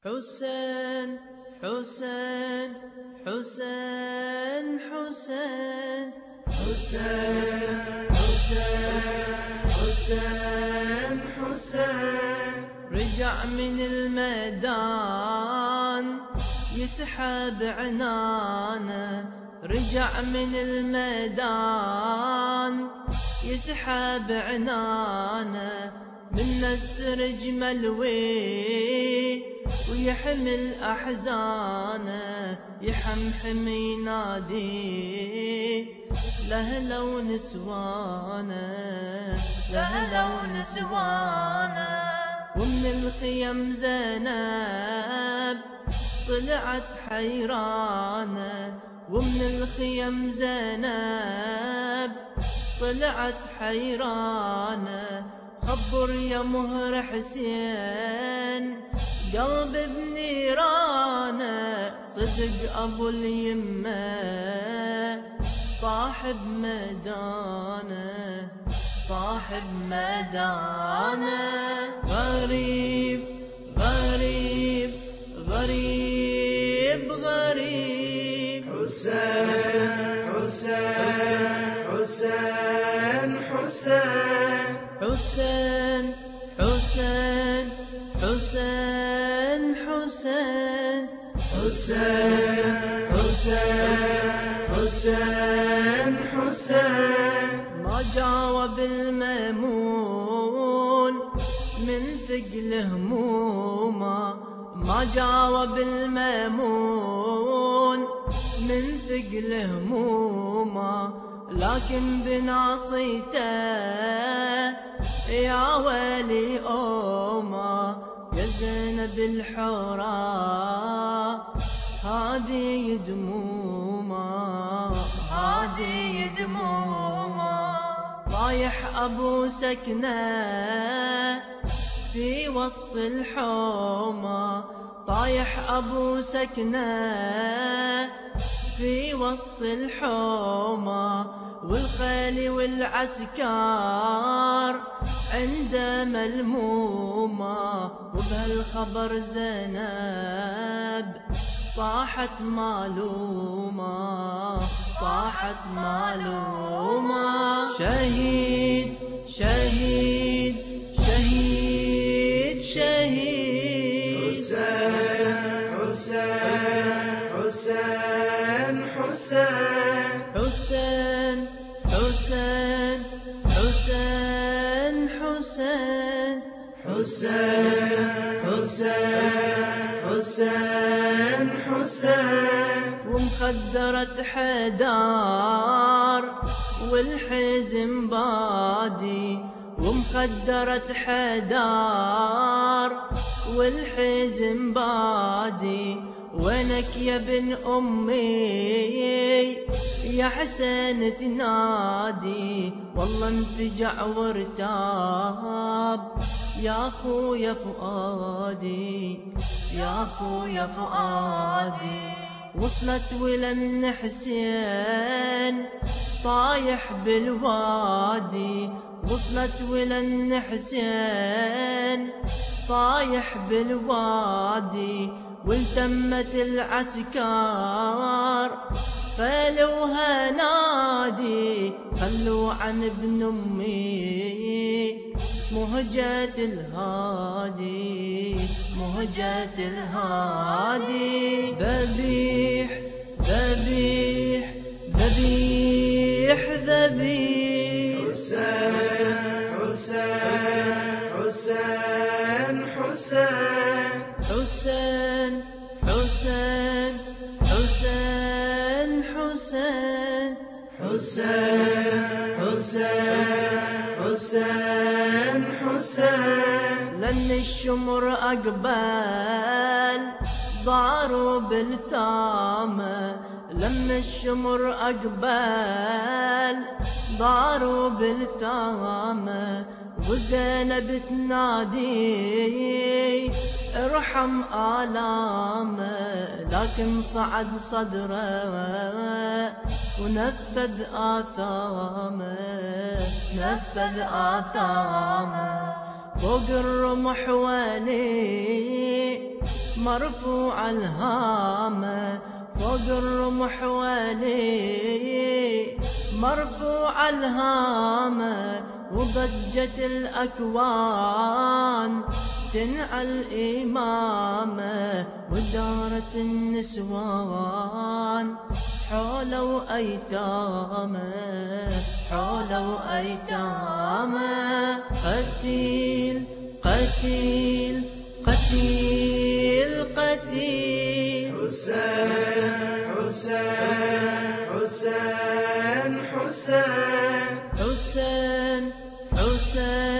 حسين حسين حسين حسين. حسين حسين حسين حسين رجع من الميدان يسحب عنانه. رجع من الميدان يسحب عنانه. من السرج ملوي ويحمل أحزانه يحمحم ينادي لهلا ونسوانه لهلا ونسوانه ومن الخيم زينب طلعت حيرانه. ومن الخيم زينب طلعت حيرانه. خبر يا مهر حسين. قلب بنيرانه صدق أبو اليمة. صاحب ميدانه صاحب ميدانه. غريب غريب غريب غريب. حسين حسين حسين حسين حسين. حسين حسين حسين حسين. حسين حسين حسين ما جاوب الميمون من ثقل همومه ما جاوب الميمون من ثقل همومه لكن بناصيته يا ويلي أوما يا زينب الحورة هذه دمومه هذه دمومه رايح أبو سكنة في وسط الحومة طايح أبو سكنة في وسط الحومة والخيل والعسكر عنده ملمومة وبهالخبر زينب صاحت معلومة صاحت معلومة. شهيد شهيد شهيد شهيد. حسين حسين. حسين حسين حسين حسين حسين حسين حسين حسين حسين حسين ومخدرة حدار والحزن بادي. ومخدرة حدار والحزن بادي. وينك يا ابن أمي يا حسين تنادي. والله انفجع وارتاب. يا خويا فؤادي يا خويا فؤادي. وصلت ولن حسين طايح بالوادي. وصلت ولن حسين طايح بالوادي. والتمت العسكر فلوها نادي خلوا عن ابن أمي. مهجة الهادي مهجة الهادي. ذبيح ذبيح ذبيح ذبيح. حسين حسين حسين حسين. حسين حسين حسين حسين حسين حسين حسين لن الشمر أقبل ضاروا بالثامة لما الشمر أقبل ضاروا بالثامة وزينب تنادي ارحم آلامه لكن صعد صدره ونفذ آثامه نفذ آثامه. فوق الرمح ولي مرفوع الهامة فوق الرمح ولي مرفوع الهامة وضجت الأكوان تنعى الإمامة ودارت النسوان. حولوا أيتامه حولوا أيتامه قتيل قتيل قتيل قتيل. حسين حسين حسين حسين حسين حسين